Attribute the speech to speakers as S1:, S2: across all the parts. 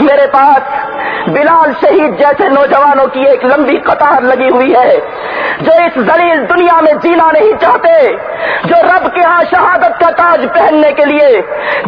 S1: میرے پاس بلال شہید جیسے نوجوانوں کی ایک لمبی قطار لگی ہوئی ہے، جو اس زلیل دنیا میں جینا نہیں چاہتے، جو رب کے ہاں شہادت کا تاج پہننے کے لیے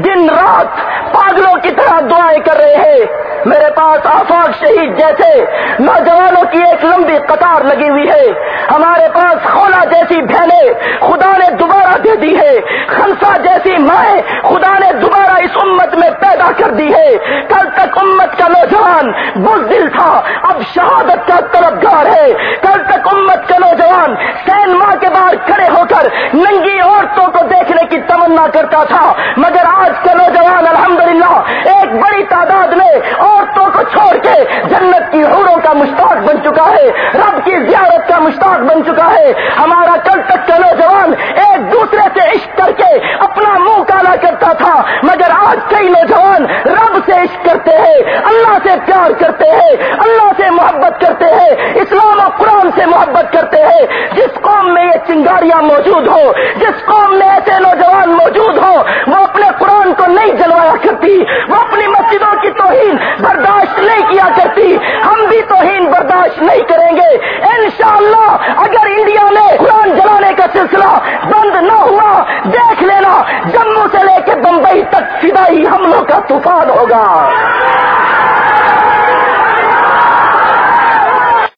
S1: دن رات پاگلوں کی طرح دعائیں کر رہے ہیں۔ میرے پاس آفاق شہید جیسے نوجوانوں کی ایک لمبی قطار لگی ہوئی ہے۔ ہمارے پاس خولا جیسی بہنیں خدا نے دوبارہ دے دی ہے خنسا جیسی مائیں خدا نے دوبارہ اس امت میں پیدا کر دی ہے۔ کل تک امت کا نوجوان بزدل تھا، اب شہادت کا طلبگار ہے۔ کل تک امت کا نوجوان سین ماں کے باہر کھڑے ہو کر ننگی عورتوں کو دیکھنے کی تمنا کرتا تھا۔ مگر آج کا نوجوان الحمدللہ ایک بڑی تعداد میں عورتوں کو چھوڑ کے جنت کی حوروں کا مشتاق بن چکا ہے، رب کی زیارت کا مشتاق بن چکا ہے۔ ہمارا کل تک کا نوجوان ایک دوسرے سے عشق کر کے اپنا منہ کالا کرتا تھا مگر آج کئی نوجوان رب سے عشق کرتے ہیں، اللہ سے پیار کرتے ہیں، اللہ سے محبت کرتے ہیں، اسلام و قرآن سے محبت کرتے ہیں۔ جس قوم میں یہ چنگاریاں موجود ہو جس قوم میں ایسے نوجوان موجود ہو وہ اپنے قرآن کو نہیں جلوایا کرتی، وہ اپنی مسجدوں کی توہین برداشت نہیں کیا کرتی۔ ہم بھی توہین برداشت نہیں کریں گے۔ ابتدائی حملوں کا طوفان ہوگا۔